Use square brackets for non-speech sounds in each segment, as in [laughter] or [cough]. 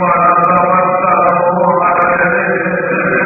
وتوكلوا على الله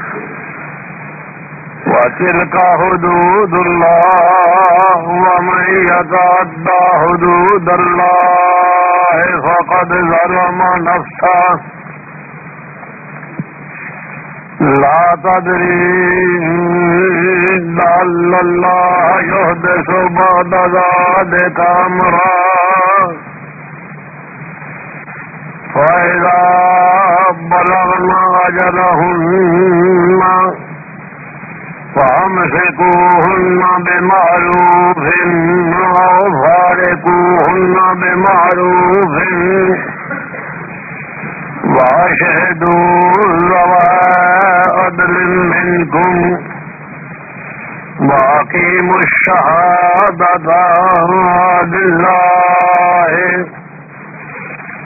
وتلك حدود الله ومن يتعدى حدود الله فقد ظلم نفسه. لا تدري لعل الله يحدث بعد ذلك أمرا. فإذا بلغنا أجلهن فأمسكوهن بمعروف أو فارقوهن بمعروف وأشهدوا ذوى عدل منكم وأقيموا الشهادة لله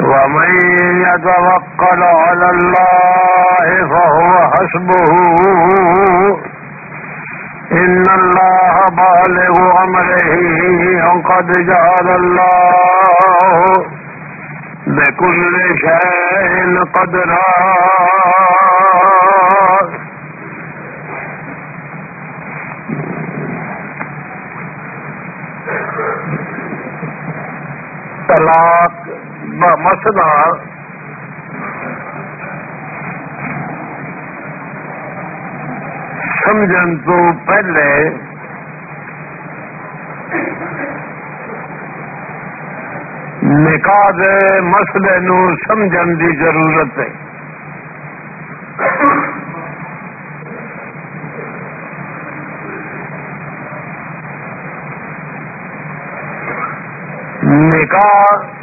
ومن يتوكل على الله فهو حسبه. إن الله بالغ أمره قد جعل الله بكل شيء قدرا. طلاق مسئلہ سمجھن تو پہلے نکاح دے مسئلے نو سمجھن دی ضرورت ہے۔ نکاح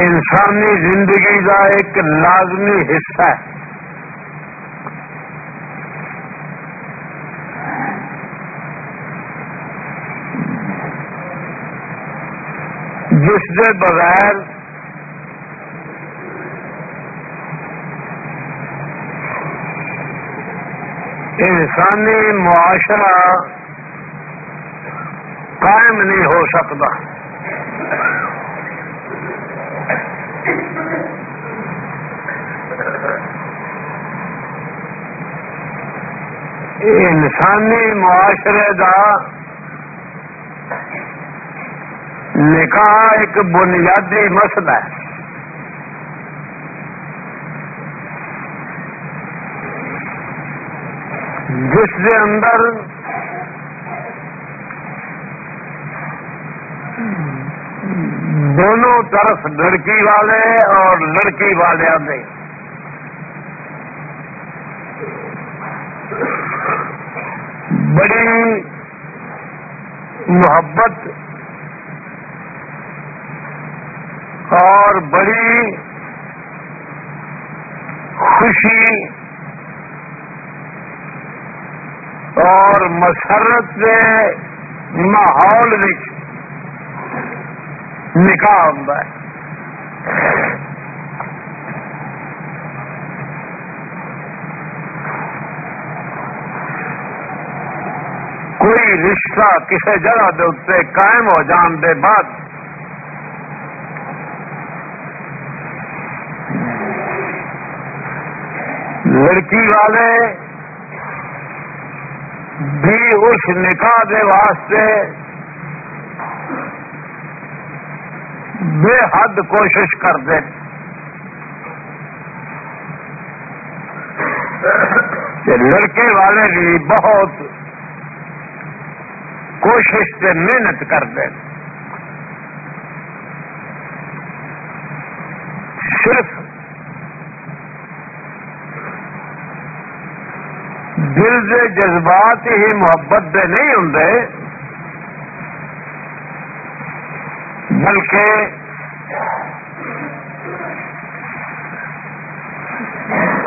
انسانی زندگی کا ایک لازمی حصہ ہے۔ جس کے بغیر انسانی معاشرہ قائم نہیں ہو سکتا۔ انسانی معاشرے کا نکاح ایک بنیادی مسئلہ ہے۔ جس کے اندر دونوں طرف لڑکی والے اور لڑکی والے آتے بڑی محبت اور بڑی خوشی اور مسرت کے ماحول نکاح ہوتا ہے۔ کوئی رشتہ کسی جگہ دے اتنے قائم ہو جان دے بعد۔ لڑکی والے بھی اس نکاح دے واسطے بے حد کوشش کرتے لڑکے والے بھی بہت کوشش سے محنت کر دیں صرف دل کے جذبات ہی محبت دے نہیں ہوں بلکہ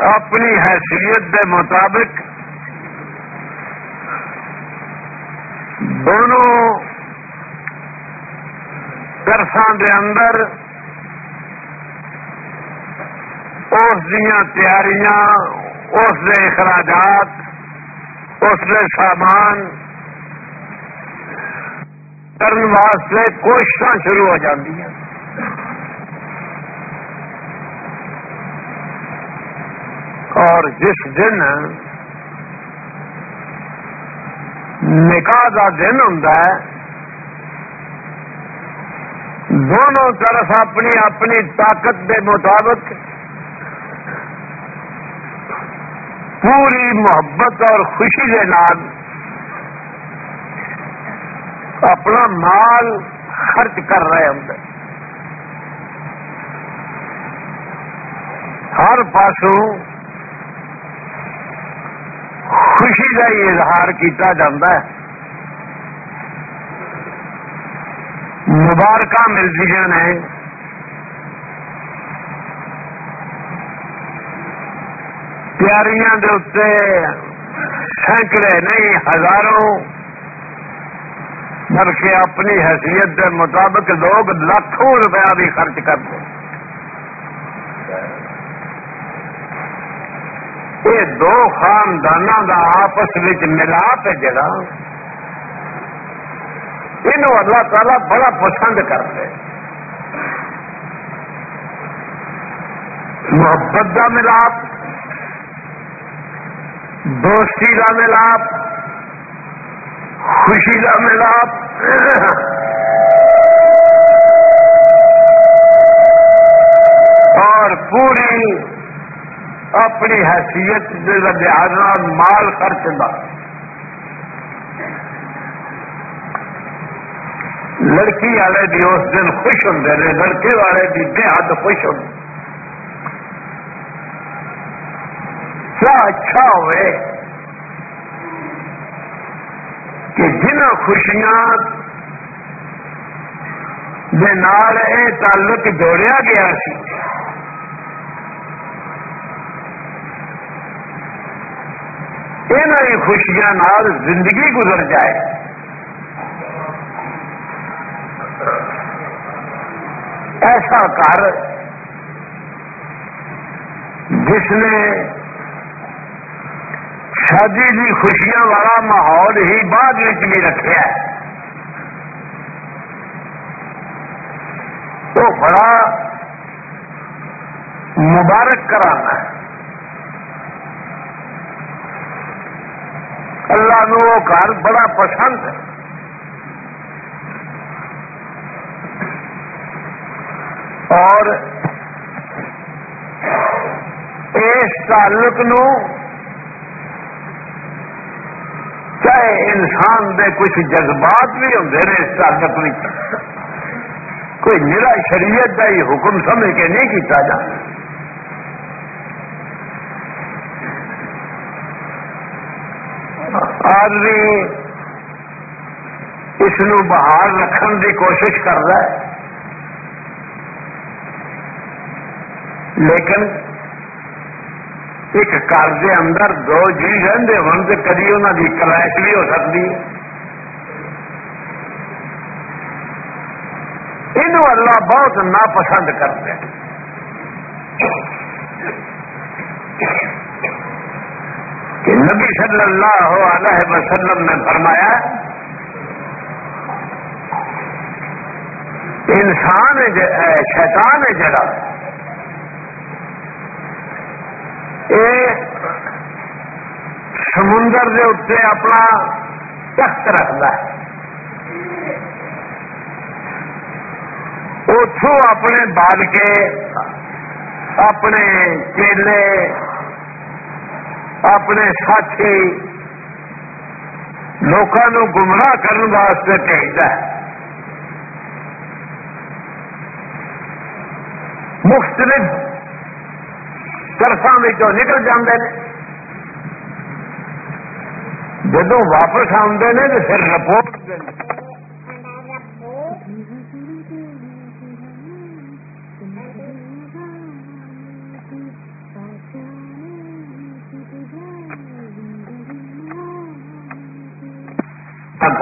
اپنی حیثیت کے مطابق دونوں درسان دے اندر اس تیاریاں، اس دے اخراجات، اس دے سامان کرنے واسطے کوشش شروع ہو جاتی ہیں اور جس دن نکاح کا دن ہوں دونوں طرف اپنی اپنی طاقت کے مطابق پوری محبت اور خوشی کے نام اپنا مال خرچ کر رہے ہوں ہر پاسوں خوشی کا ہی اظہار کیا جاتا ہے۔ مبارکہ ملتی نے پیاریاں سینکڑے نہیں، ہزاروں، بلکہ اپنی حیثیت کے مطابق لوگ لاکھوں روپیہ بھی خرچ کرتے۔ یہ دو خاندانوں کا آپس ملاپ ہے جڑا یہ اللہ تعالی بڑا پسند کرتے محبت کا ملاپ، دوستی کا ملاپ، خوشی کا ملاپ۔ اور پوری اپنی حیثیت لحاظ مال خرچ دا لڑکی والے بھی اس دن خوش ہوں لڑکے والے بھی بے حد خوش ہوں کیا اچھا ہوئے کہ جن خوشیاں نال یہ تعلق جوڑیا گیا سی۔ یہ خوشیاں نال زندگی گزر جائے۔ ایسا کر جس نے شادی کی خوشیاں والا ماحول ہی بعد بھی رکھا وہ بڑا مبارک کرانا ہے۔ نو وہ گھر بڑا پسند ہے۔ اور اس تعلق نو چاہے انسان دے کچھ جذبات بھی ہوں اس تعلق میں کوئی میرا شریعت کا ہی حکم سمجھ کے نہیں کیتا جا آدمی اس بحال رکھنے کی کوشش کر رہا ہے۔ لیکن ایک گھر کے اندر دو جی رہتے ہون تو کدی انہوں کی کلائش بھی ہو سکتی ہے۔ یہ اللہ بہت ناپسند کرتے ہیں کہ نبی صلی اللہ علیہ وسلم نے فرمایا، انسان شیطان ہے جڑا سمندر کے اتنے اپنا تخت رکھتا ہے اتوں اپنے بال کے اپنے چیلے اپنے ساتھی لوگوں گمراہ کرنے واسطے بھیجتا ہے۔ مختلف طرفوں نکل جاندے ہیں جدو واپس آتے ہیں تو پھر رپورٹ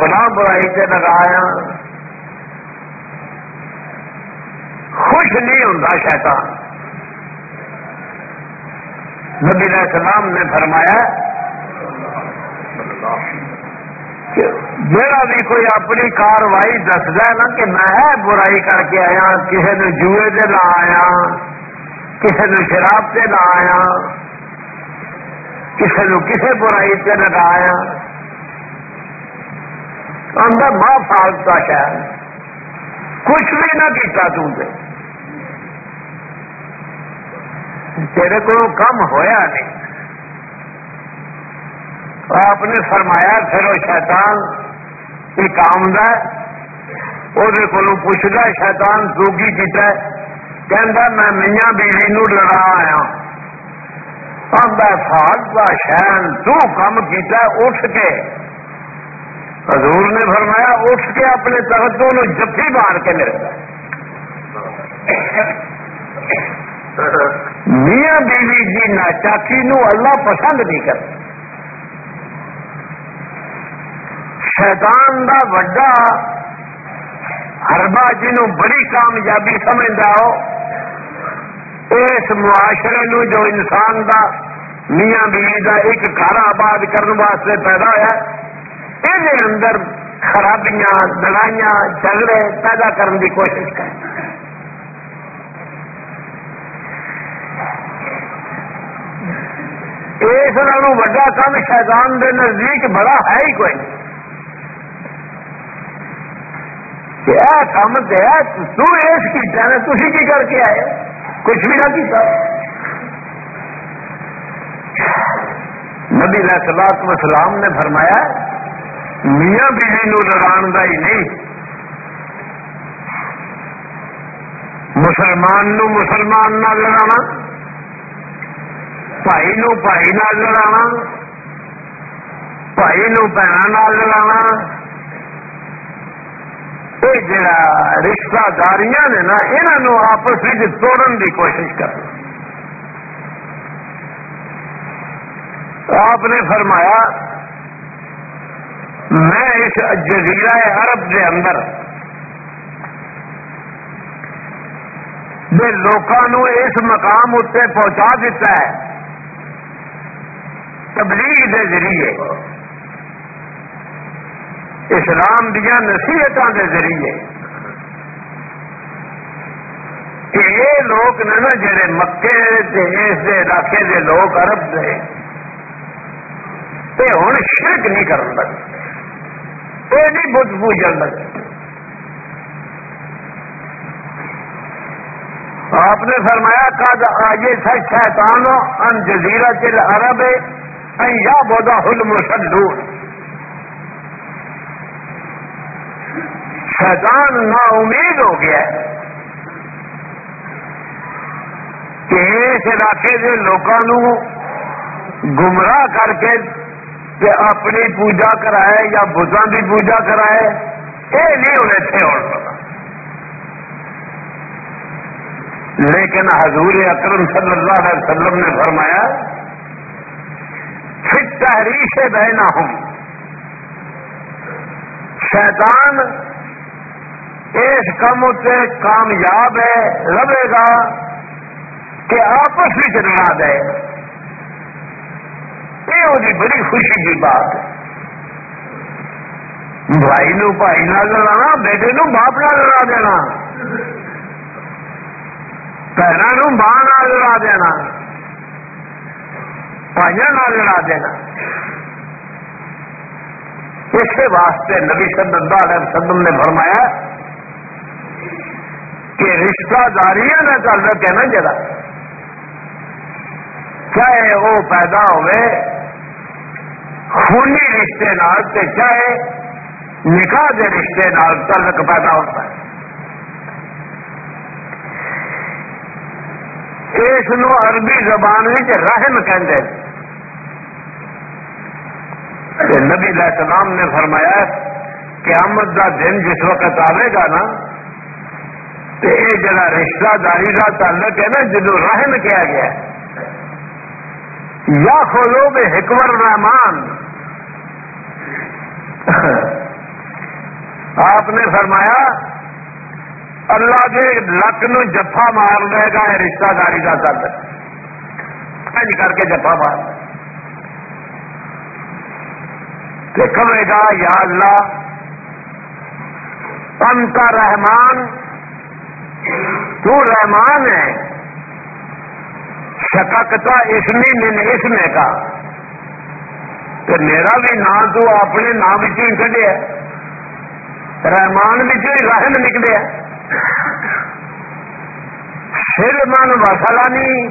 گنا برائی سے لگایا خوش نہیں ہوں شیطان۔ نبی علیہ السلام نے فرمایا جا بھی کوئی اپنی کاروائی دسد نا کہ میں برائی کر کے آیا، کسی نے جوئے سے لا آیا، کسی نے شراب سے لا آیا، کسی نے کسی برائی سے لگایا اندر ماں فالتا شاید کچھ بھی نہ کیتا تم تیرے کو کم ہویا نہیں۔ آپ نے فرمایا پھر وہ شیطان ایک آمد وہ پوچھتا شیطان تو کی کیتا ہے۔ کہندا میں میاں بیوی نو لڑا آیا آدھا فالتا شہن تو کم کیتا اٹھ کے حضور نے فرمایا، اٹھ کے اپنے تحتوں جفی مار کے میرے میاں بیوی جی ناچاکی نو اللہ پسند نہیں کرتا۔ شیطان دا وڈا ہربا جنوں بڑی کامیابی سمجھتا ہو، اس معاشرے نو جو انسان دا میاں بیوی دا ایک گھر آباد کرنے واسطے پیدا ہوا یہ اندر خرابیاں لڑائیاں جھگڑے پیدا کرنے کی کوشش کریں اس وڈا کام شیطان دے نزدیک بڑا ہے ہی کوئی۔ کام تو اس کی تھی کی کر کے آئے کچھ بھی نہ کیتا۔ نبی علیہ سلاط وسلام نے فرمایا میاں بیوی نو لڑان کا ہی نہیں۔ مسلمان نو مسلمان نہ لڑانا بھائی نو بھائی نال لڑا بھائی نو بہن لڑا یہ جڑا رشتہ داریاں نے نا یہاں آپس توڑن کی کوشش کر۔ آپ نے فرمایا میں اس جزیرہ عرب کے اندر لوگوں اس مقام اتنے پہنچا دیتا ہے، تبلیغ دے ذریعے، اسلام دیا نصیحتوں کے ذریعے کہ یہ لوگ نے نا جڑے مکے اس دے علاقے دے لوگ عرب دے یہ ہوں شرک نہیں کر لگے۔ یہ نہیں بت پوجن آپ نے فرمایا کد آئیے تھا شیطان ان جزیرہ چل عرب یا بودا ہل مسلون شیطان نا امید ہو گیا کہ اس علاقے کے لوگوں گمراہ کر کے اپنی پوجا کرائے یا بتان کی پوجا کرائے یہ نہیں انہیں تھے اور پتا۔ لیکن حضور اکرم صلی اللہ علیہ وسلم نے فرمایا تحریش بہنا ہوں شیطان اس کم سے کامیاب ہے رہے گا کہ آپس میں لڑا دے۔ یہ وہ بڑی خوشی کی بات ہے بھائی نو بھائی نہ لڑا بیٹے نو باپ نہ لڑا دینا بہنوں ماں نہ لڑا دینا بھائی نہ لڑا دینا اسی واسطے نبی صلی اللہ علیہ وسلم نے فرمایا کہ رشتہ داریاں کا تعلق ہے نا جا چاہے وہ پیدا ہوئے خونی رشتے نال تے چاہے نکاح کے رشتے نال تعلق پیدا ہوتا ہے۔ اس عربی زبان رحم کہتے کہ نبی علیہ السلام نے فرمایا کہ کا دن جس وقت آئے گا نا تو یہ جڑا رشتہ داری کا تعلق ہے نا جدو رحم کیا گیا یا کھولو بے حکمر رحمان۔ آپ نے فرمایا، اللہ کے لک نو جفا مار لے گا رشتہ داری کا تعلق کر کے جفا مار کہے گا، یا اللہ، انت رحمان، تو رحمان ہے۔ شککتا اس میں اس میں کا تو میرا بھی نام تو اپنے نام ہی کھڈیا رحمان ہی رحم نکلے سر من وسلا نہیں،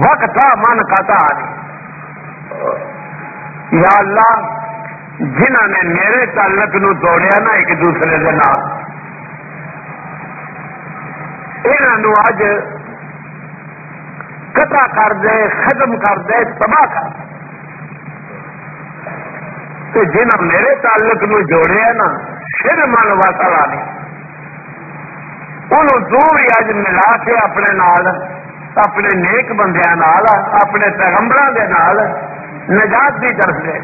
وقت من کتا یا اللہ جنہ نے میرے تعلق نو توڑیا نا ایک دوسرے کے نام۔ یہ اج قطع کر دے ختم کر دے، تباہ کر دے۔ جنہ میرے تعلق نو جوڑیا نا سر من واسلا نہیں انہوں تو بھی اج ملا کے اپنے نال، اپنے نیک بندیاں نال، اپنے پیغمبر کے نال نجات کی طرف گئے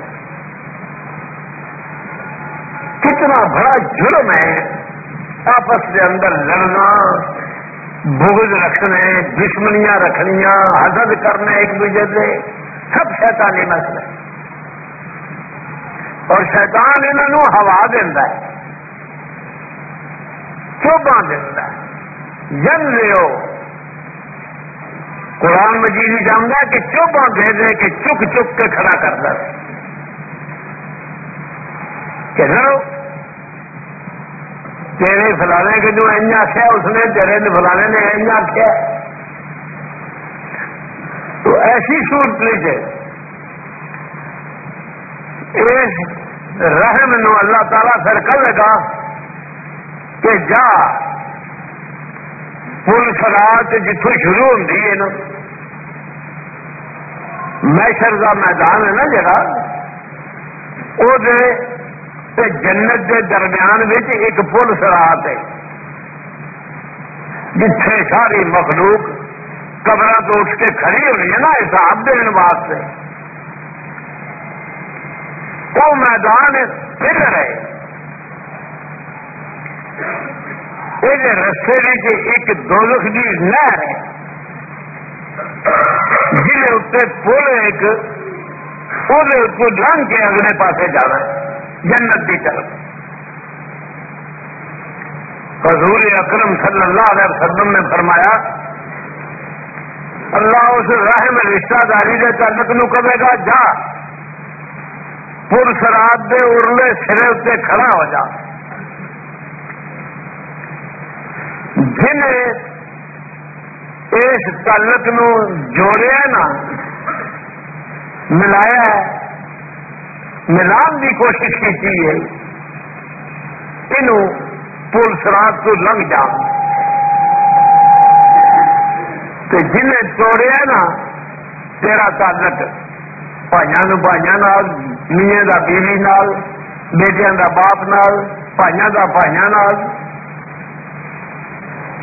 کتنا بڑا جرم ہے، آپس کے اندر لڑنا۔ بغض رکھنے، دشمنیاں رکھنیاں حضرت کرنے ایک دوسرے سے، سب شیطانی مسئلے۔ اور شیطان انہوں ہوا دینا ہے چوبا دینا ہے۔ جن لو قرآن مجید جانتا کہ چوبا دے دے کہ چک چک کے کھڑا کر دے۔ کہ لڑو تیرے فلانے کے جو این آخیا اس نے تیرے فلانے نے این آخیا تو ایسی صورت لیجیے اس رحم نو اللہ تعالی پھر لگا کہ جا، پل سرات جتوں شروع ہوتی ہے نا، میشر کا میدان ہے نا جڑا وہ جنت کے درمیان ایک پل سرات ہے، جتھے ساری مخلوق قبر تو اٹھ کے کھڑی ہونی ہے نا حساب دن واسطے۔ وہ میدان پھر رہے۔ یہ رستے ایک دولخ کی نہر ہے جی اتنے پل ایک وہ لنگ کے اگلے پاسے جانا ہے۔ جنت کی طرف۔ حضور اکرم صلی اللہ علیہ وسلم نے فرمایا، اللہ اس رحم رشتہ داری کے تعلق نو کہے گا، جا۔ پور سراد دے ارلے سرے اتنے کھڑا ہو جا۔ جن اس تعلق نو جوڑیا نا، ملایا ہے ملان کی کوشش کی ہے یہ۔ پل سرات تو لنگ جا۔ جن توڑیا نا، تیرا تعلق۔ بھائی بھائی میے کا بیوی نال بیٹیا کا باپ نال بھائی کا بھائی نال۔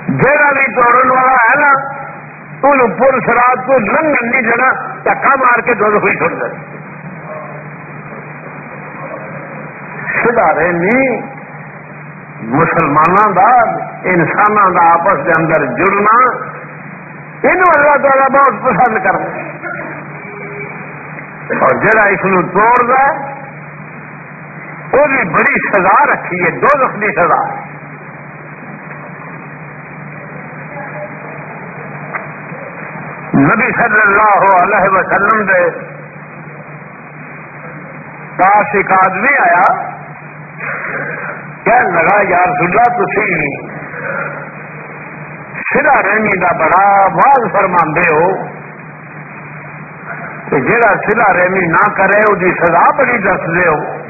جہاں بھی توڑن والا ہے نا ان پل سرات تو لنگن نہیں دینا دکا مار کے دودھ ہوئی چھوڑ دے سدھارے نہیں مسلمانوں کا انسانوں کا آپس کے اندر جڑنا یہ اللہ تعالیٰ بہت پسند کرتا اور جڑا اس توڑ ہے وہ بھی بڑی سزا رکھی ہے دو دخ کی سزا نبی صلی اللہ علیہ وسلم دے پاس ایک آدمی آیا لگا، یار سلا تھی سرا رحمی کا بڑا واض فرما ہو کہ جڑا سلا رحمی نہ کرے وہ سزا بڑی دس دے ہو۔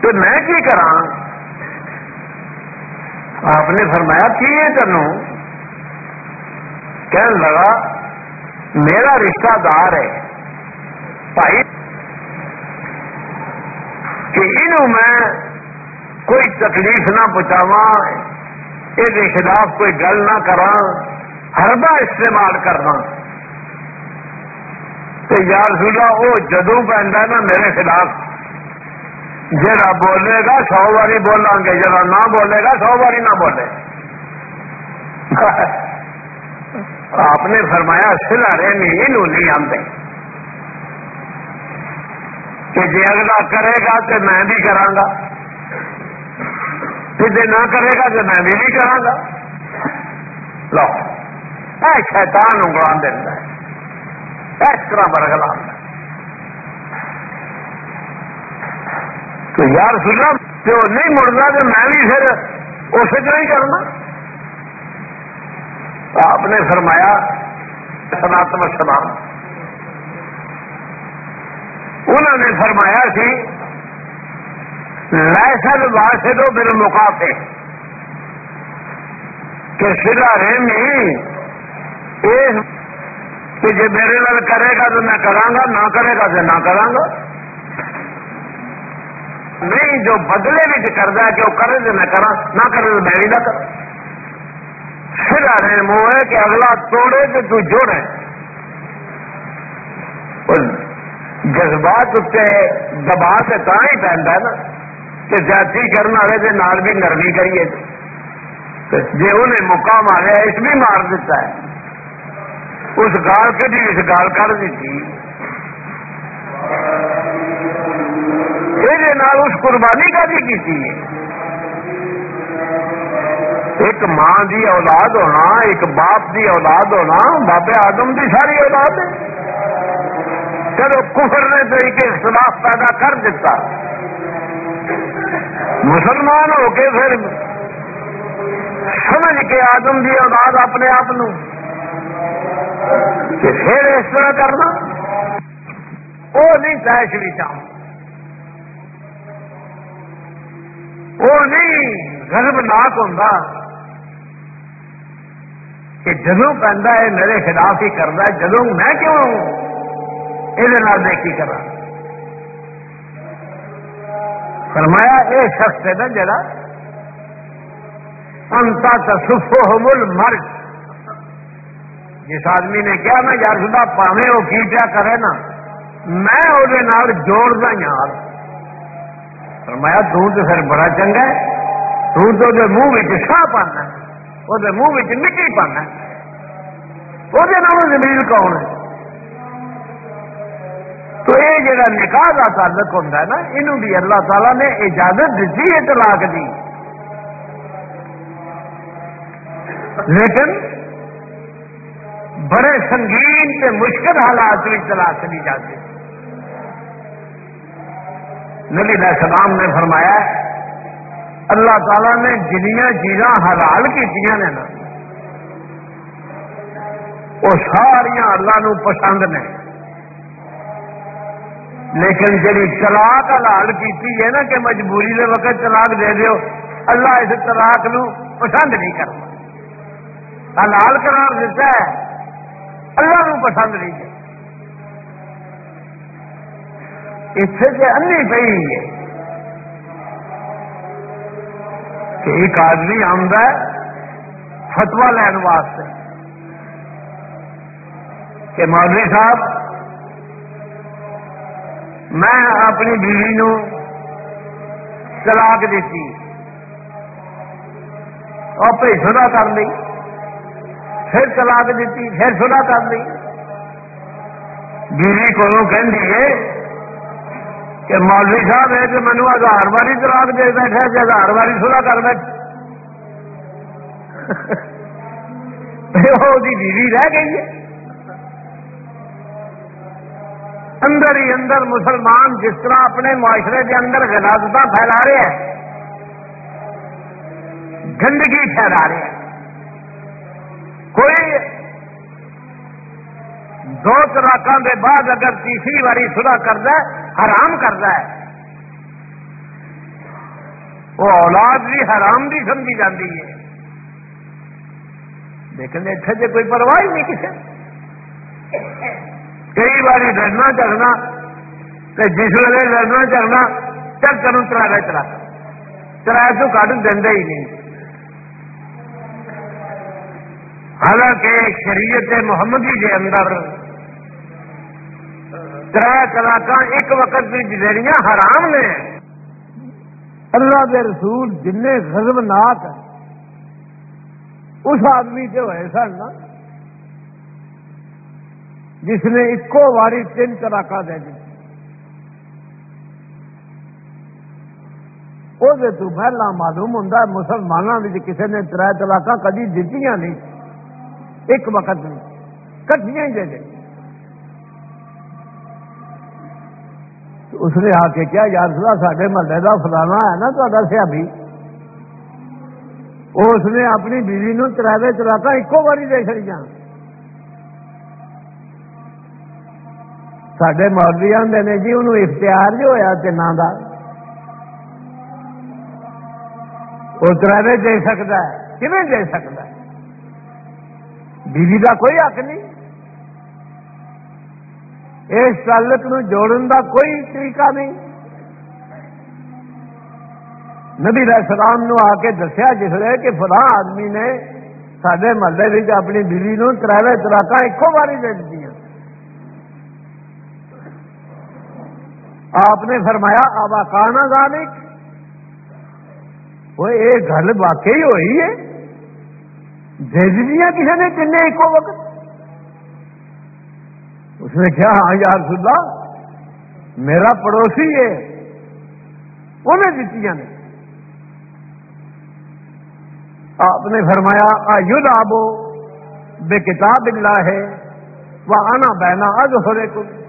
تو میں کی کرا آپ نے فرمایا، کی ہے تینوں کہنے لگا، میرا رشتہ دار ہے۔ بھائی کہ انہوں میں کوئی تکلیف نہ پہنچاوا یہ خلاف کوئی گل نہ کرا ہربا استعمال کرنا۔ تو یار سولا وہ جدو پہنتا نا میرے خلاف، جڑا بولے گا سو باری بولیں گے، جڑا نہ بولے گا سو باری نہ بولے۔ [laughs] آپ نے فرمایا، سلا رہی نہیں آتے کہ جی اگلا کرے گا تو میں بھی کرا جی نہ کرے گا تو میں بھی نہیں کرا گا۔ لو، اے شیطان انگلا دینا اس طرح برگلا تو یار سنا جو نہیں مڑتا تو میں بھی پھر اسی طرح ہی کرنا۔ آپ نے فرمایا، سناتم سلام انہوں نے فرمایا سی لائسن واسے تو میرے مقافے کہ سلا رحمی کہ جی میرے نال کرے گا تو میں کرا گا، نہ کرے گا تو نہ کرا گا۔ نہیں، جو بدلے بھی کرتا ہے کہ وہ کرے تو میں کرا نہ کرے تو میں بھی نہ کرا پھر رہے ہے کہ اگلا توڑے تو تو جوڑے۔ جذبات اتنے دبا سے تا ہی پہنتا ہے نا، کہ جاتی کرنے والے کے نال بھی نرمی کریے۔ جی انہیں موقع ماریا اس بھی مار دیتا ہے۔ اس گال کے بھی اس گال کر دیتی۔ یہ اس قربانی کا بھی کی ایک ماں دی اولاد ہونا، ایک باپ دی اولاد ہونا، بابے آدم دی ساری اولاد ہے۔ چلو کفر نے تو ایک اختلاف پیدا کر دیتا، مسلمان ہو کے پھر سمجھ کے آدم دی اولاد اپنے آپ پھر اس طرح کرنا، وہ نہیں تیش بھی چاہوں وہ نہیں گربناک ہوں کہ جدو پہنتا ہے، میرے خلاف ہی کرتا جدو میں کیوں یہ دیکھی کرا۔ فرمایا یہ شخص ہے نا جڑا، انتا تصفو مل مرد جس آدمی نے کیا میں یار خدا پاوے وہ کی کیا کرے نا، میں وہ جوڑنا یار۔ فرمایا، تو پھر بڑا چنگا ہے۔ تو تو منہ ساہ پانا وہ منہ مٹی پانا وہ زمین کون ہے؟ تو یہ جڑا نکاح کا تعلق ہوتا ہے نا یہ بھی اللہ تعالی نے اجازت دیتی ہے طلاق دی۔ لیکن بڑے سنگین کے مشکل حالات میں طلاق دی جاتی۔ نبی علیہ السلام نے فرمایا، اللہ تعالی نے جنیا چیزاں حلال کی نا، وہ ساریا اللہ نو پسند نے۔ لیکن جی طلاق حلال کی ہے نا کہ مجبوری کے وقت طلاق دے دیو، اللہ اس طلاق نو پسند نہیں کرتا۔ حلال قرار دیتا ہے، اللہ نو پسند نہیں کرتا۔ اتنے سے انی پی ہے کہ ایک آدمی آمد فتوا لین واسطے کہ مولوی صاحب میں اپنی بیوی نو طلاق دیتی۔ اور پھر سدا کر لی۔ پھر طلاق دیتی، پھر سدا کر لی۔ بیوی کو کہ کہ مولوی صاحب ہے کہ مینو ہزار باری طلاق دے بیٹھا کہ ہزار باری سلا کر بیٹھے [laughs] وہ بیوی رہ گئی ہے۔ اندر ہی اندر مسلمان جس طرح اپنے معاشرے کے اندر غلازت پھیلا رہے ہیں، گندگی پھیلا رہے ہیں۔ کوئی دو طلاقوں کے بعد اگر تیسری باری سلا کرتا ہے حرام کرتا ہے۔ وہ اولاد بھی حرام بھی سمجھی جاتی ہے۔ لیکن اتنے سے کوئی پرواہ نہیں کسی کئی بار ڈرنا چڑھنا جس ویلے لڑنا چڑھنا چل تر چلا کرایہ تو کٹ دینا ہی نہیں۔ حالانکہ شریعت محمدی کے اندر تر طلاق ایک وقت بھی جدیریاں حرام نے۔ اللہ کے رسول جن غزب ناک اس آدمی سے ہوئے سن جس نے ایکو واری تین طلاق دے دی۔ وہ تو پہلا معلوم ہوں مسلمانوں میں کسی نے تر طلاق کدی دیتی نہیں، ایک وقت میں کٹیاں ہی دے دیں اس نے آ کے کیا یار سا سڈے محلے کا فلانا ہے نا تا سیابی۔ اس نے اپنی بیوی نو ترے چلاکا ایکو باری دے چڑی سڈے مولوی آدھے نے جی انہوں اختیار جو ہوا تین کا وہ ترے دے سکتا ہے کھے دے سکتا ہے بیوی کا کوئی حق نہیں اس تعلق نو جوڑن دا کوئی طریقہ نہیں نبی السلام نو آ کے دسیا جس لیے کہ فلاں آدمی نے سڈے محلے اپنی بیوی نو تروے تلاک ایکو باری دے دیتی آپ نے فرمایا آبا کانا ذالک؟ وہ یہ گل واقعی ہوئی ہے۔ دے دیا کسی نے تین ایک وقت؟ اس نے کیا ہاں یار سلا میرا پڑوسی ہے۔ انہیں دیتی نے۔ آپ نے فرمایا آیود آبو بے کتاب اللہ ہے وہ آنا بہنا اج ہو رہے کچھ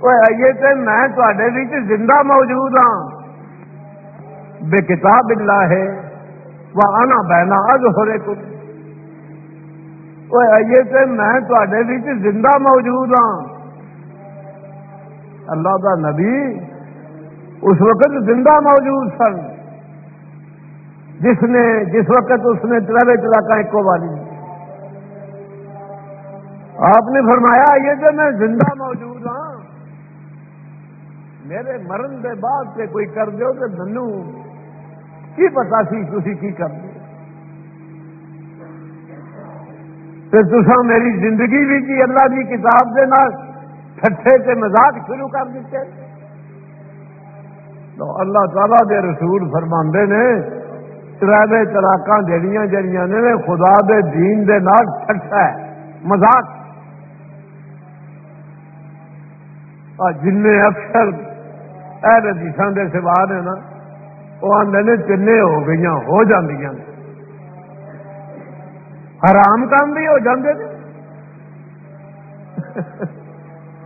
کو آئیے تو میں تے زندہ موجود ہاں بے کتاب اللہ ہے وہ آنا بہنا اج ہو رہے کو آئیے تو میں تے زندہ موجود ہاں اللہ کا نبی اس وقت زندہ موجود سن جس نے جس وقت اس نے تروے چلاکا ایک والی آپ نے فرمایا یہ جو میں زندہ موجود ہاں میرے مرن دے بعد سے کوئی کر دو تو منو کی پتا سی تھی کی کر دو پھر تصا میری زندگی بھی کی اللہ کی کتاب کے نال ٹھٹے سے مزاق شروع کر دیتے۔ تو اللہ تعالی دے رسول فرما نے ترے تلاک جہیا جہیا نے، خدا دے دین دے نال ٹھٹا ہے مزاق جن افسر حدیث کے سوا نے نا وہ آدھے نے تین ہو گئی ہو جاندیاں حرام کام بھی ہو جاندے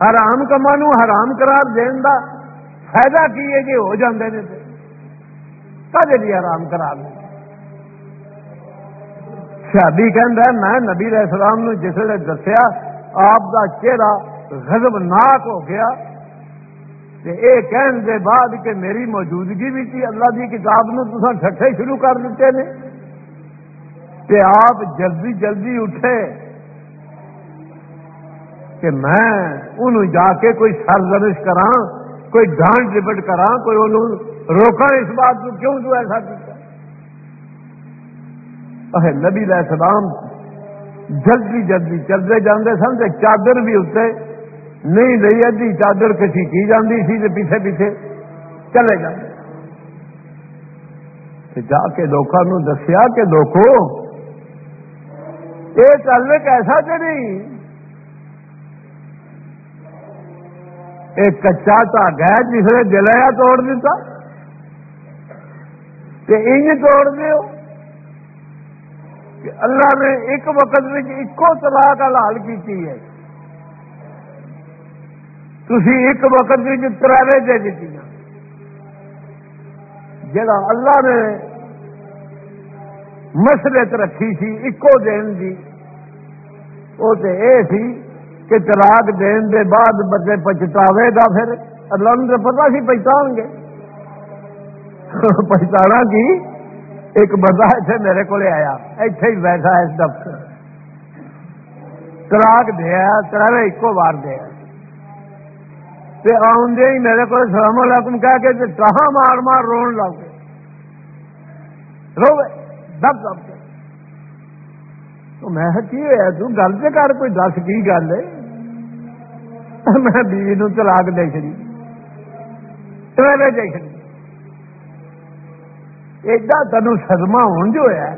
حرام کما حرام قرار دین دا فائدہ کی ہے جی ہو جاندے نے کدے بھی حرام قرار دیں شادی کہہ میں نبی علیہ السلام نے جس نے دسیا آپ کا چہرہ غضبناک ہو گیا یہ کہن دے بعد کہ میری موجودگی بھی تھی، اللہ کی کتاب نو تصا ٹھٹے شروع کر دیتے ہیں کہ آپ جلدی جلدی اٹھے کہ میں انہوں جا کے کوئی سرزنش کرا کوئی ڈانٹ ڈپٹ کرا کوئی انہوں روکا اس بات کو کیوں تو ایسا کیا نبی علیہ السلام جلدی جلدی چلتے جاندے سن چادر بھی اتنے نہیں رہی ادھی جی، چادر کسی کی جاتی سی تو پیچھے پیچھے چلے جاتے جا کے لوگوں دسیا کہ لوگوں یہ چل ایسا کہ نہیں۔ ایک کچا دھاگا ہے جس نے جلایا توڑ دیتا۔ کہ انج توڑ دیو۔ کہ اللہ نے ایک وقت میں ایکو طلاق حلال کی ہے۔ تھی ایک وقت بھی دے دیتی جڑا اللہ نے مسلت رکھی سی ایکو دن کی وہ تو یہ سی کہ طلاق دین دے بعد بچے پچھتاوے گا، پھر اللہ نے پتا سی پہچان گے۔ پہچانا کی؟ ایک بندہ اتنے میرے کو آیا اتنے ہی بیٹھا اس دفتر۔ طلاق دیا تروے ایکو بار دیا۔ آدھے ہی میرے کو سلام علیکم کہہ کے کہاں مار مار رو لگ گئے۔ رو گئے، دب دب کے۔ تو میں کی ہوا تو گل سے کر کوئی دس کی گل ہے؟ میں بیوی نو چلاک دے چڑی دے چڑی ایڈا تین سدما ہوں جو ہے،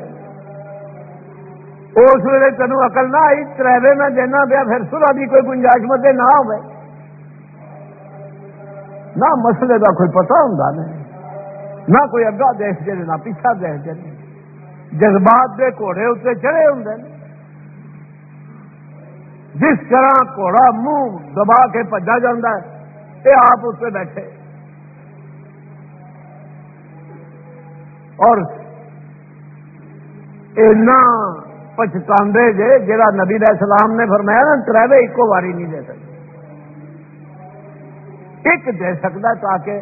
اس ویلے تینوں اقل نہ آئی، ترے میں دینا پیا، پھر سلا بھی کوئی گنجائش مت نہ ہوئے نہ مسئلے کا کوئی پتا ہوں نہیں، نہ کوئی اگا دیکھ دے نہ پیچھا دیکھ دے جذبات کے گھوڑے اتنے چڑھے ہوں جس طرح گھوڑا منہ دبا کے پجا جا یہ آپ اس پہ بیٹھے۔ اور اینا پچھتا جے جا نبی علیہ السلام نے فرمایا نا تروے ایکو باری نہیں دے سکتے ایک دے سکتا ہے تاکہ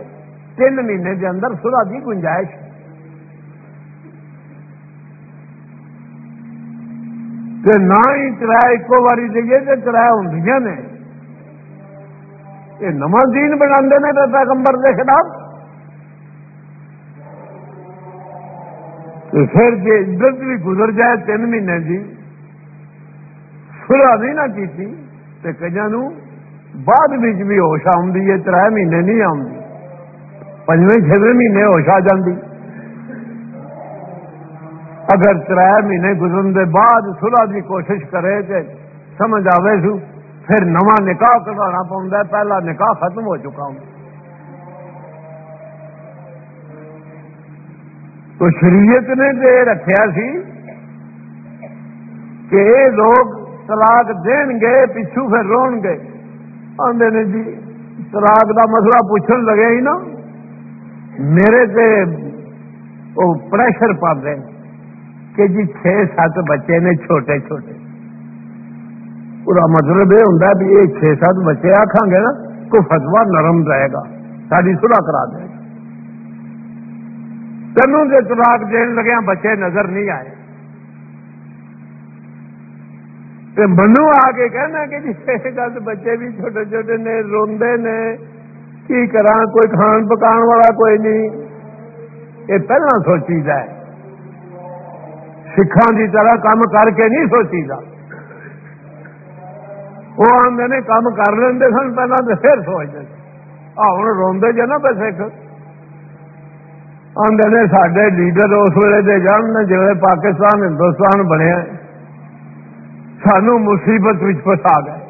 تین مہینے کے اندر سرا کی گنجائش۔ نہ ہی کرایہ ایک باری دئیے تو کرایہ ہوں نے۔ یہ نواں دین بنا پیغمبر کے خلاف۔ پھر جی عزت بھی گزر جائے تین مہینے کی سلا نہیں نہ کی کئی بعد بھی ہوش آئی ہے تر مہینے نہیں آتی پنجویں، چھویں مہینے ہوش آ جاتی اگر تر مہینے گزرن دے بعد سلح کی کوشش کرے تو سمجھ آئے سو، پھر نواں نکاح کروانا پاؤں پہلا نکاح ختم ہو چکا ہوں۔ تو شریعت نے تو یہ رکھا سی کہ یہ لوگ طلاق دین گے، پچھو پھر رو گے۔ آدھے نے جی طلاق دا مسئلہ پوچھن لگے ہی نا، میرے تے وہ پریشر پا دے کہ جی چھ سات بچے نے چھوٹے چھوٹے۔ پورا مطلب یہ ہوں بھی یہ چھ سات بچے آخان گے نا کو فتوا نرم رہے گا ساری سلاح کرا دے گا۔ تینوں کے طلاق دین لگیا ہاں، بچے نظر نہیں آئے۔ منو آ کے کہنا کہ جی گل بچے بھی چھوٹے چھوٹے نے، روندے نے، کی کرا کوئی کھان پکان والا کوئی نہیں۔ یہ پہلا سوچی ہے۔ سکھان کی طرح کام کر کے نہیں سوچی دا۔ وہ آدھے نے کام کر لیں سن پہلے تو پھر سوچتے ہوں روندے جے نا بس ایک۔ آدھے نے سڈے لیڈر اس ویلے دے جان جی پاکستان، ہندوستان بنیا۔ سانو مصیبت پسا گئے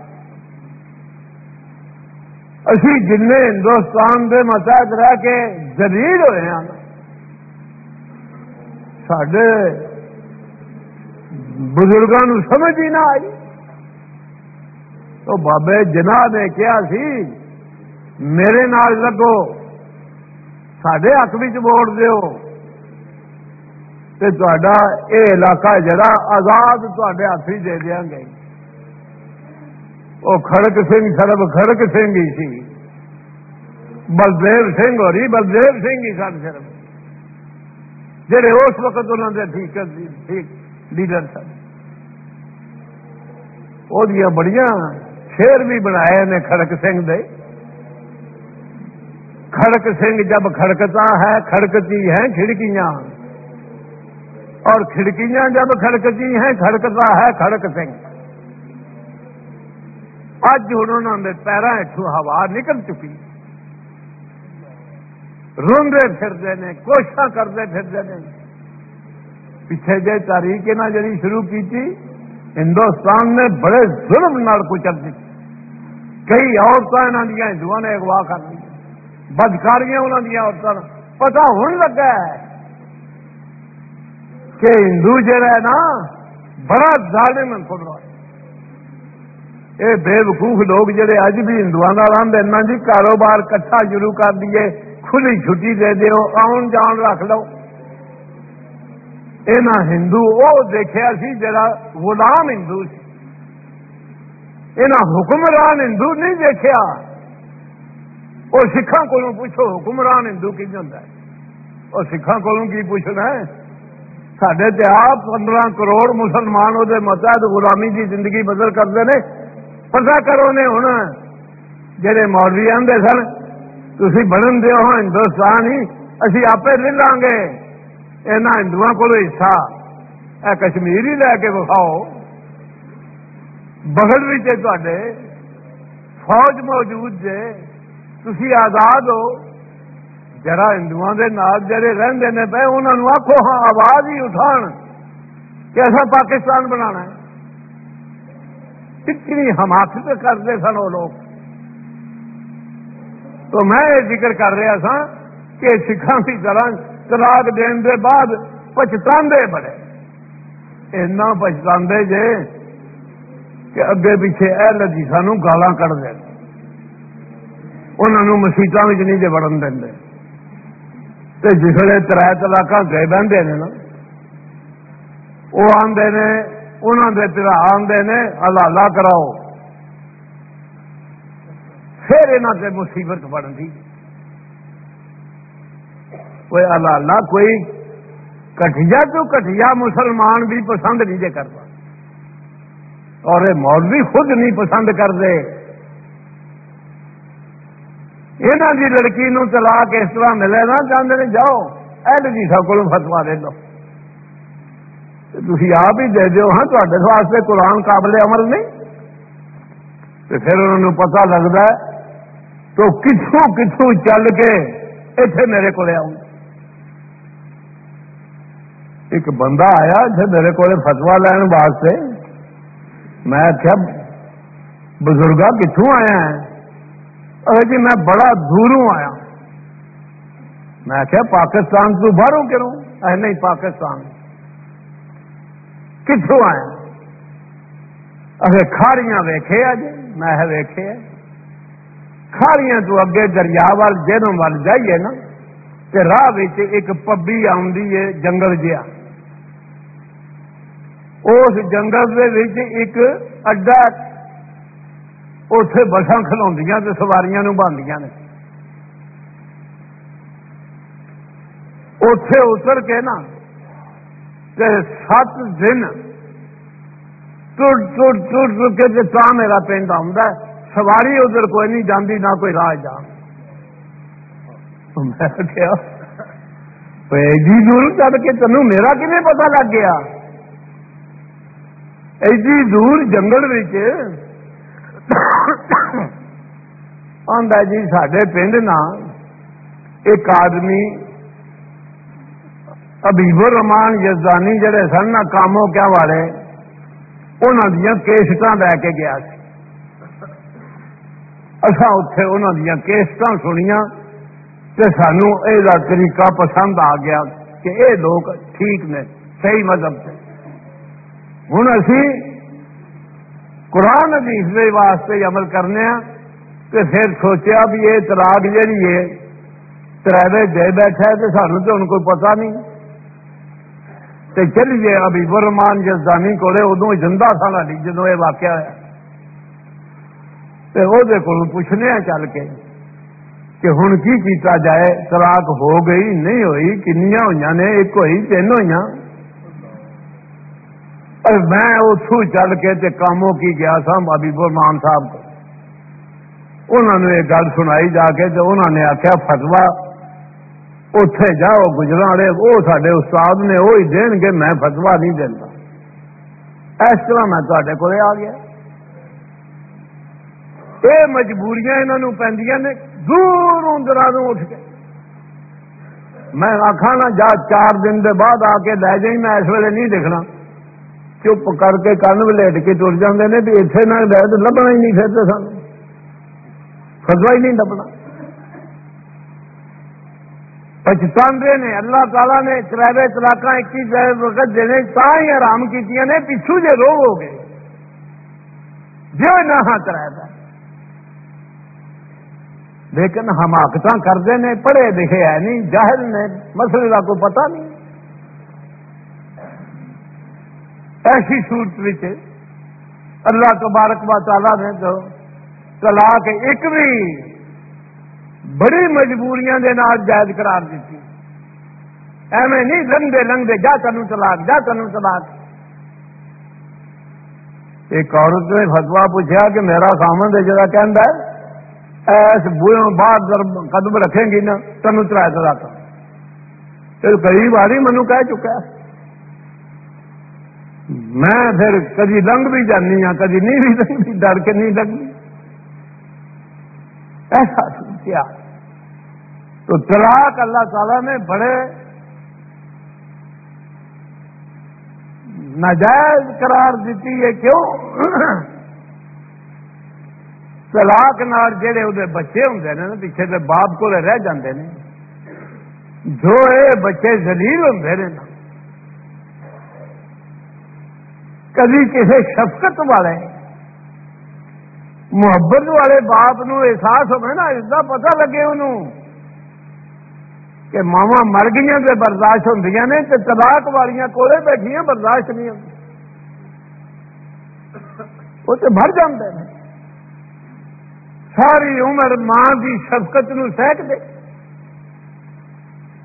اسی جن ہندوستان کے متحد رہ کے جلیل ہوئے ہیں سڈے بزرگوں سمجھ ہی نہ آئی۔ تو بابے جناح نے کیا سی، میرے نال لگو سڈے حق بھی ووٹ دو یہ علاقہ جڑا آزاد تے ہاتھ ہی دے دیا گے وہ کڑک سنگھ، سرب کڑک سنگھ ہی سی۔ بلدیو سنگھ ہو رہی بلدیو سنگھ ہی سن صرف جہے اس وقت انہوں نے ٹھیک لیڈر سن۔ وہ بڑیاں شیر بھی بنائے نے کھڑک سنگھ دے۔ کھڑک سنگھ جب کھڑکتا ہے، کھڑکتی ہیں، کھڑکیاں۔ اور کھڑکیاں جب کھڑکتی ہیں، کھڑکتا ہے کھڑک سنگھ اج انہوں نے پیروں ہٹو ہوا نکل چکی۔ روندے پھرتے ہیں کوشش کرتے پھرتے ہیں۔ پیچھے جی تاریخ نہ جی شروع کی تھی، ہندوستان نے بڑے ظلم نال کچل دی۔ کئی عورتیں یہاں دیا ہندو نے اگوا کر لی بدکاریاں انہوں دیا عورتوں پتا ہوں لگا ہے کہ ہندو جہا ہے نا، بڑا ظالم خدا یہ بے وقوف لوگ جڑے اج بھی ہندو رنگ جی کاروبار کٹھا شروع کر دیے کھلی چھٹی دے دیو، آن جان رکھ لو۔ یہ ہندو وہ دیکھا سی جڑا غلام ہندو سی۔ یہ حکمران ہندو نہیں دیکھا وہ سکھان کو پوچھو حکمران ہندو کی ہوتا ہے؟ وہ سکھان کو پوچھنا ہے؟ سڈے آپ پندرہ کروڑ مسلمان وہ متحد غلامی کی زندگی بدل کرتے ہیں پتا کرو نے ہوں جہے مولوی آدھے سن تھی بنن دو ہاں ہندوستان ہی، اسی آپ لے لا گے۔ یہاں ہندو کو حصہ، اے کشمیر ہی لے کے بخاؤ بغل بھی تے فوج موجود جے تھی آزاد ہو۔ جرا ہندو جڑے رہتے ہیں پہ انہوں آخو ہاں آواز ہی اٹھا کہ ایسا پاکستان بنا کتنی حماقت کرتے سن وہ لوگ۔ تو میں یہ ذکر کر رہا سا کہ سکھان کی طرح تلاک دن کے بعد پچھتا بڑے۔ اینا پچھتا جے کہ اگے پیچھے اہ لگی سانو گالا کٹ دیں انہوں مسیطوں میں نہیں جی وڑن دیں جسے تر تلاک گئے بہتے ہیں نا۔ وہ آدھے نے انہوں نے تیرا آدھے نے حلالا کراؤ۔ پھر یہاں سے مصیبت بڑھتی کوئی حلالا کوئی کٹیا تو کٹیا مسلمان بھی پسند نہیں جے کرتا۔ اور یہ مولوی خود نہیں پسند کرتے یہاں کی لڑکی نو طلاق اس طرح ملے نا چاہتے ہیں جاؤ ایل جی سب کو فتوا دے دو تھی آپ ہی دے دیو ہاں تے واسطے قرآن قابل عمل نہیں تو پھر انہوں نے پتا لگتا ہے تو کتوں کتوں چل کے اتنے میرے کو آؤں ایک بندہ آیا اتنے میرے کو فتوا لین واسطے میں آخیا بزرگا کتوں آیا ہے جی میں بڑا دوروں آیا۔ میں آخیا پاکستان تو باہروں کروں اے نہیں، پاکستان۔ کتوں آیا؟ اچھے کھاڑیاں ویخے جی۔ میں ویخے کھاڑیاں تو اگے دریا وال جنم وال جائیے نا۔ تے راہ ایک پبی ہے، جنگل جہا اس جنگل ایک اڈا اتے بساں کھلوا تو سواریاں باندیاں نے۔ اتے اتر کے نا سات دن ٹر ٹر ٹر ٹر کے تا میرا پنڈ آ سواری ادھر کوئی نہیں جاندی، نہ کوئی راہ جان۔ میں کیا ایڈی دور چل کے تینوں میرا کھے پتا لگ گیا؟ ایڈی دور جنگل آدھا جی سڈے پنڈ نا ایک آدمی ابیب رحمان یزدانی جڑے سن نا کاموں کیا والے انہوں دیا کیسٹ لے کے گیا اصا اتے انہوں دیا کیسٹ سنیا تو سانو یہ طریقہ پسند آ گیا کہ یہ لوگ ٹھیک نے صحیح مذہب سے ہوں اسی قرآن حدیث کے واسطے عمل کرنے تو پھر سوچا بھی یہ تلاک جہی ہے ترے دے بیٹھا ہے تو سانو تو ان کو پتا نہیں۔ تو چلیے ابھی برمان جسدانی کو ادو جندا سالا نہیں جدو یہ واقعہ ہے۔ وہ پوچھنے چل کے کہ ہوں کی کیتا جائے تلاک ہو گئی، نہیں ہوئی کنیا ہوئی نے، ایک ہوئی، تین ہوئی میں اتو چل کے تے کاموں کی گیا سا بابی برمان صاحب کو۔ انہوں نے یہ گل سنائی جا کے تو انہوں نے آخیا فتوا اتے جاؤ گجرا والے وہ سارے استاد نے وہی دین گے میں فتوا نہیں دینا اس طرح میں تے کو آ گیا۔ یہ مجبوریاں انہوں پہ نے دور درازوں اٹھ کے۔ میں آخا نا، جا چار دن دے بعد آ کے لے جائی، میں اس ویلے نہیں دیکھنا چپ کر کے کن ولیٹ کے تر جاتے ہیں بھی اتنے نہ لے تو لبنا ہی نہیں پھر سان فسوا ہی نہیں لبنا۔ پچھتاندے نے، اللہ تعالیٰ نے ترے تلاک اکیس وقت دینے تا ہی آرام کی پچھو جے روگ ہو گئے۔ جو نہ ہاں کرایہ لیکن حماقت کرتے ہیں پڑھے لکھے ہے نہیں، جاہل نے، مسئلے کا کوئی پتا نہیں۔ ایسی صورت اللہ تبارک و تعالی نے تو طلاق ایک بھی بڑی مجبوریاں دے نال جائز قرار دیتی۔ ایویں نہیں لنگے لنگے جا تنو طلاق جا تنو طلاق ایک عورت نے فتوا پوچھا کہ میرا سامن دے جگہ کہ ایس بوئے باہر قدم رکھیں گی نا تین ترا طلاق پھر کئی بار منو کہہ چکا ہے۔ میں پھر کدی لنگ بھی جانی ہوں کدی نہیں بھی لگتی ڈر کے نہیں لگتی۔ ایسا کیا تو طلاق اللہ تعالی نے بڑے ناجائز قرار دیتی ہے، کیوں؟ تلاک جڑے وہ بچے ہوں نا، پیچھے کے باپ کو رہ جاندے نے۔ جو یہ بچے زلیل ہوں نا کبھی کسی شفقت والے محبت والے باپ نو احساس ہو نا، اس کا پتا لگے انہوں. کہ ماوا مر گئی تو برداشت ہوں نے تو تلاک والیاں کولے بیٹھیا برداشت نہیں ہوں وہ تو مر جاتے ہیں ساری عمر ماں کی شفقت نو سہک دے.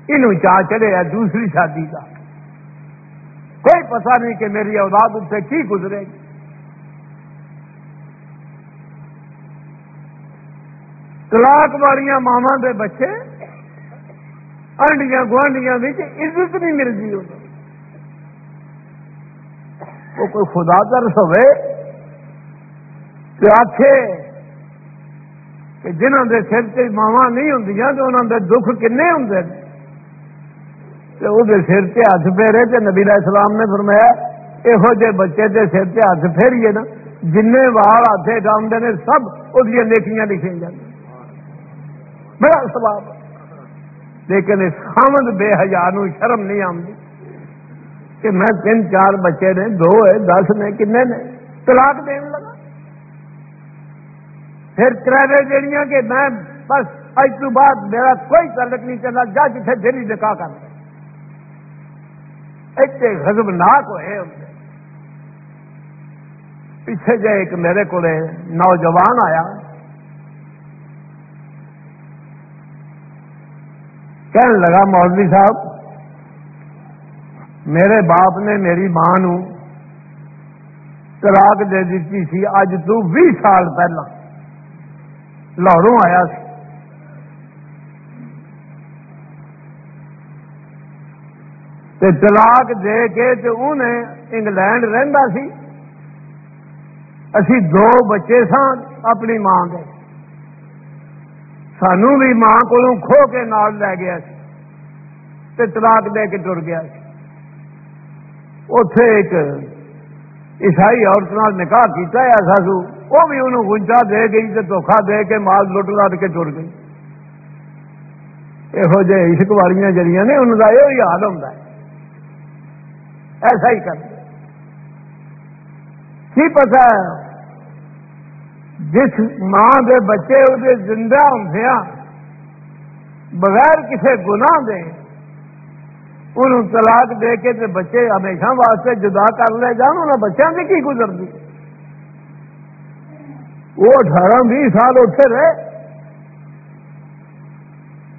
یہ چاہ چڑے دوسری شادی کا کوئی پتا نہیں کہ میری اولاد ان سے کی گزرے گی۔ طلاق والیاں ماوا دے بچے آنڈیاں گوانڈیاں عزت نہیں ملتی وہ کوئی خدا درس ہوئے کہ آخے کہ جنہوں کے سر سے ماوا نہیں ہوں تو انہوں کے دکھ کنے ہوں وہ سر سے ہاتھ پھیرے تو نبی اسلام نے فرمایا یہو جہ بچے کے سر سے ہاتھ پھیریے نا جن وال ہاتھ ڈامتے ہیں سب وہ نیکیاں لکھیں جائیں بڑا سواب لیکن اس خامد بے ہزار شرم نہیں آتی کہ میں تین چار بچے نے دو ہے دس نے کنے نے طلاق دین لگا پھر ترے جہیا کہ میں بس اج تو بعد میرا کوئی تعلق نہیں چلتا جا جتنے دلی نکاح کر اتنے غضبناک ہوئے ان پیچھے جے ایک میرے کو نوجوان آیا۔ کہنے لگا، مولوی صاحب، میرے باپ نے میری ماں نو طلاق دے دیتی سی، اج تو بھی سال پہلا لاہوروں آیا سی طلاق دے کے تے انہیں انگلینڈ رہندا سی۔ اسی دو بچے سن اپنی ماں کے سانو بھی ماں کو کھو کے نال لے گیا سی تے طلاق دے کے ٹر گیا سی۔ اتے ایک عیسائی عورت نال نکاح کیتا ہے ایسا سو وہ بھی انہوں گنجا دے گئی تے دھوکھا دے کے مال لٹ لٹ کے ٹر گئی۔ یہو جہ عشق والیاں جڑیاں نے انہوں کا یہ حال ہوتا ہے۔ ایسا ہی کر۔ کی پتا ہے؟ جس ماں دے بچے وہ زندہ ہوں بغیر کسی گناہ دے، انہوں طلاق دے کے تے بچے ہمیشہ واسطے جدا کر لے جان، انہوں بچوں کی کی گزرتی؟ وہ اٹھارہ بھی سال اٹھے رہے۔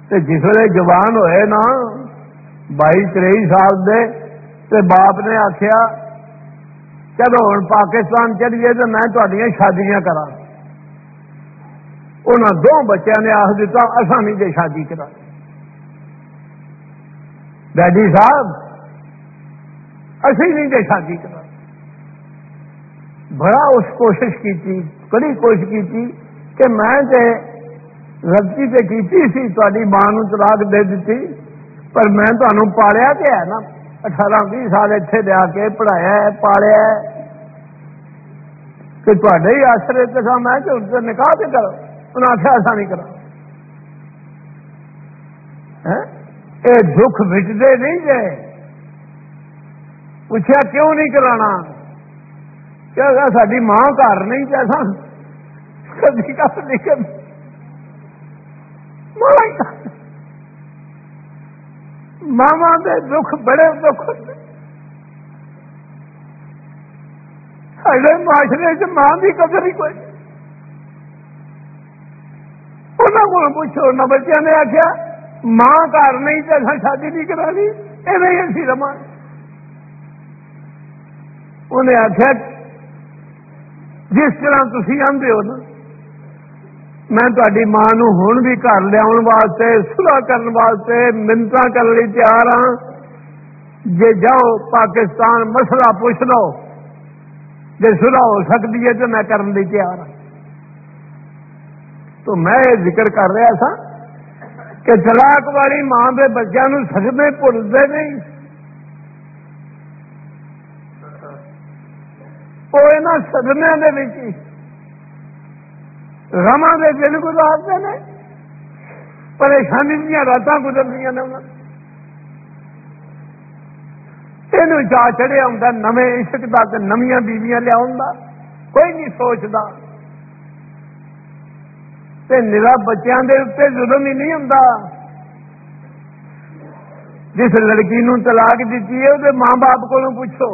تے جس ویلے جوان ہوئے نا بائی تری سال دے تے باپ نے آخیا چلو ہوں پاکستان چلیے تو میں تھوڑی شادیاں کرا انہوں دو بچوں نے آخ دیتا اصا نہیں دے شادی کرا۔ ڈیڈی صاحب اسی نہیں دے شادی کرا۔ بڑا اس کوشش کی تھی بڑی کوشش کی تھی کہ میں تے غلطی تے کی سی تاری ماں طلاق دے دیتی پر میں تمہوں پالیا تو ہے نا۔ اٹھارہ بھی سال اتنے لیا کے پڑھایا پالیا کہ تے ہی آسرے کے سام ہے کہ ان سے نکاح کے کرو انہیں آخیا ایسا نہیں کرا یہ دکھ مٹتے نہیں گئے پوچھا کیوں نہیں کرانا کیا ساری ماں گھر نہیں کیسا کبھی کس نہیں ماوا دے دکھ، بڑے دکھ۔ سارے معاشرے چ ماں کی قدر ہی کوئی انہوں کو پوچھو نہ بچوں نے آخیا ماں گھر نہیں تو اصل شادی نہیں کرانی، ایویں اسی رما انہیں آخیا جس طرح تھی آدھے ہو نا میں تاری ماں ہوں بھی گھر لیا واسطے سلاح کرنے واسطے منت کرنے تیار ہاں جی جاؤ پاکستان مسئلہ پوچھ لو جی سلاح ہو سکتی ہے تو میں کرنے تیار ہوں تو میں یہ ذکر کر رہا سا کہ طلاق والی ماں کے بچوں سجمے بھولتے نہیں وہ یہاں سدمے رما دے دن گزارتے ہیں پریشانی دیا رات گزرتی نے یہ چاہ چڑھیا ہوں نمے عشق کا نمیا بیویاں لیا کوئی نہیں سوچتا نرا بچوں کے اتنے ظلم ہی نہیں ہوں جس لڑکی نو طلاق دیتی ہے وہ ماں باپ کو پوچھو۔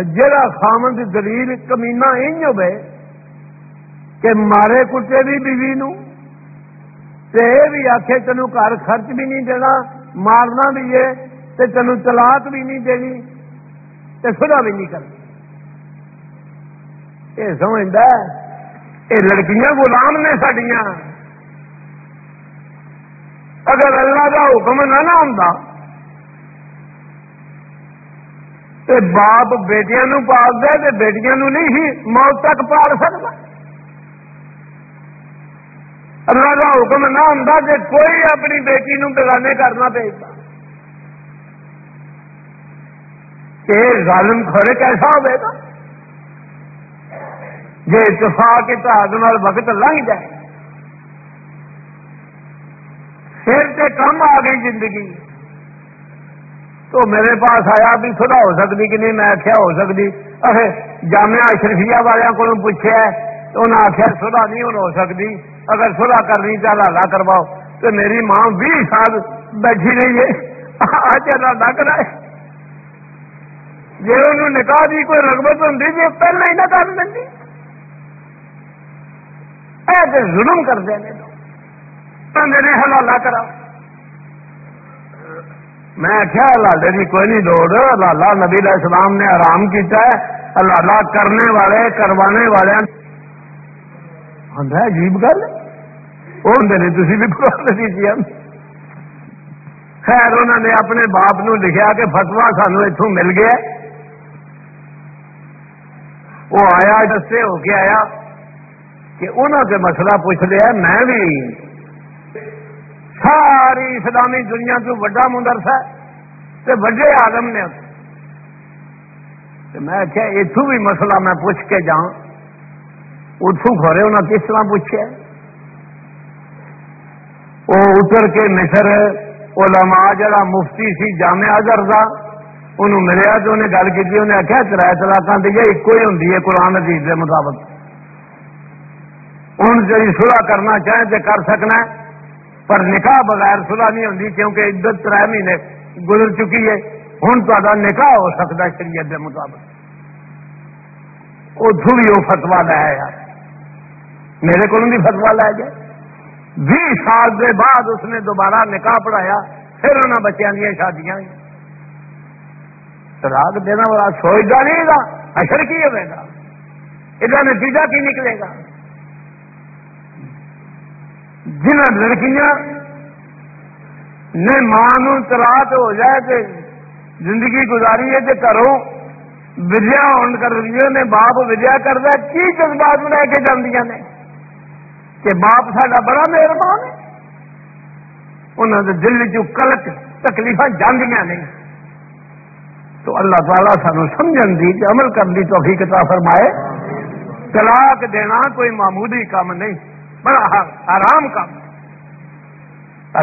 جڑا خامد دلیل کمینا یہ ہو کہ مارے کٹے بھی بیوی نو، تے بھی آخے تینوں گھر خرچ بھی نہیں دینا، مارنا بھی ہے، تے تینوں طلاق بھی نہیں دینی، تے خدا بھی نہیں کرنا۔ یہ سمجھتا یہ لڑکیاں غلام نے سڈیا اگر اللہ کا حکم نہ نہ ہوں تے باپ بیٹیاں نو پال دے تے بیٹیاں نو نہیں ہی موت تک پال سکتا۔ اللہ کا حکم نہ ہوں کہ کوئی اپنی بیٹی نو بگانے کرنا پہنتا کہ ظالم کھڑے کیسا ہوئے گا؟ جی اتفاق اتحاد وقت لنگ جائے۔ پھر سے کم آ گئی زندگی۔ تو میرے پاس آیا بھی تھوڑا ہو سکتی کہ نہیں؟ میں آخیا ہو سکتی ارے جامعہ اشرفیہ والوں کو پوچھا تو انہیں آخیا سلا نہیں ہوں ہو سکتی اگر سلا کرنی چاہ لالا کرواؤ۔ تو میری ماں بھی سال بیٹھی رہی ہے۔ آج لالا کرائے جی انہوں نکاح کی کوئی رغبت ہوں جی پہلے ہی نہ کر دیں ایسے ظلم کر دیں میرے حلالہ کرا میں کیا لالے کی کوئی نہیں دوڑ لالا نبی علیہ السلام نے آرام کیتا ہے. لالا کرنے والے، کروانے والے عجیب گل. وہ ہوں نہیں تھی بھی پروا دیجیے خیر انہوں نے اپنے باپ نو لکھا کہ فتوا سانو اتوں مل گیا. وہ آیا، دستے ہو کے آیا کہ انہوں کے مسئلہ پوچھ لیا میں بھی ساری اسلامی دنیا تو وڈا مدرسہ تے وڈے آدم نے۔ میں کیا اتو بھی مسئلہ میں پوچھ کے جاؤں۔ اتو کھورے انہیں کس طرح پوچھا وہ اتر کے مصر علماء جڑا مفتی سی جامع ازر کا انہوں ملیا تو انہیں گل کی انہیں آخیا ترائے تلاکاں دی ایک ہی ہوں قرآن عزیز کے مطابق۔ ہوں جی سلاح کرنا چاہیں تو کر سکنا ہے پر نکاح بغیر سلاح نہیں ہوتی کیونکہ عدت تر مہینے گزر چکی ہے۔ ہوں تا نکاح ہو سکتا ہے شریعت کے مطابق۔ اتو بھی وہ فتوا لایا میرے کو بھی فتوا لایا جائے بھی سال کے بعد اس نے دوبارہ نکاح پڑھایا، پھر انہوں بچوں دیا شادیاں طلاق دینا والا سوچتا نہیں گا اشر کی ہوئے گا؟ یہ نتیجہ کی نکلے گا؟ جن لڑکیاں نے ماں تلاق ہو جائے تو زندگی گزاری ہے تو کرو ودیا ہون کر نے باپ ودیا کرتا کی جذبات لے کے جاندیاں نے؟ کہ باپ ساڈا بڑا مہربان ہے۔ انہوں نے دل چلک تکلیف جاندیاں نہیں تو اللہ تعالیٰ سانو سمجھن دی کہ عمل کرنے کی توفیق عطا فرمائے۔ طلاق دینا کوئی معمولی کام نہیں۔ بڑا آرام کام۔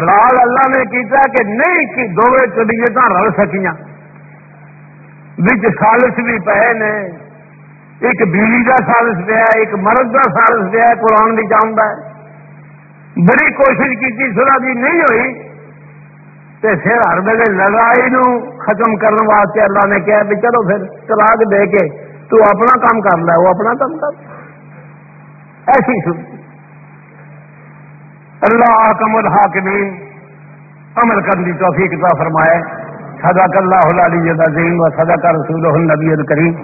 لال اللہ نے کیتا کہ نہیں کہ دونوں طبیعت رل سکیاں۔ بچ سالس بھی پے نے۔ ایک بیوی کا سالس پیا ایک مرد کا سالس پیا قرآن بھی چاہتا ہے۔ بڑی کوشش کی سلا دی نہیں ہوئی۔ تے پھر ہر ویلے لڑائی نو ختم کرنے واسطے اللہ نے کہا بھی چلو پھر طلاق دے کے تو اپنا کام کر لے، وہ اپنا کام کر۔ ایسی سن۔ اللہ حکم الحاکمین عمل کرنے کی توفیق عطا فرمائے۔ صدق اللہ العلی العظیم و صدق رسول النبی الکریم۔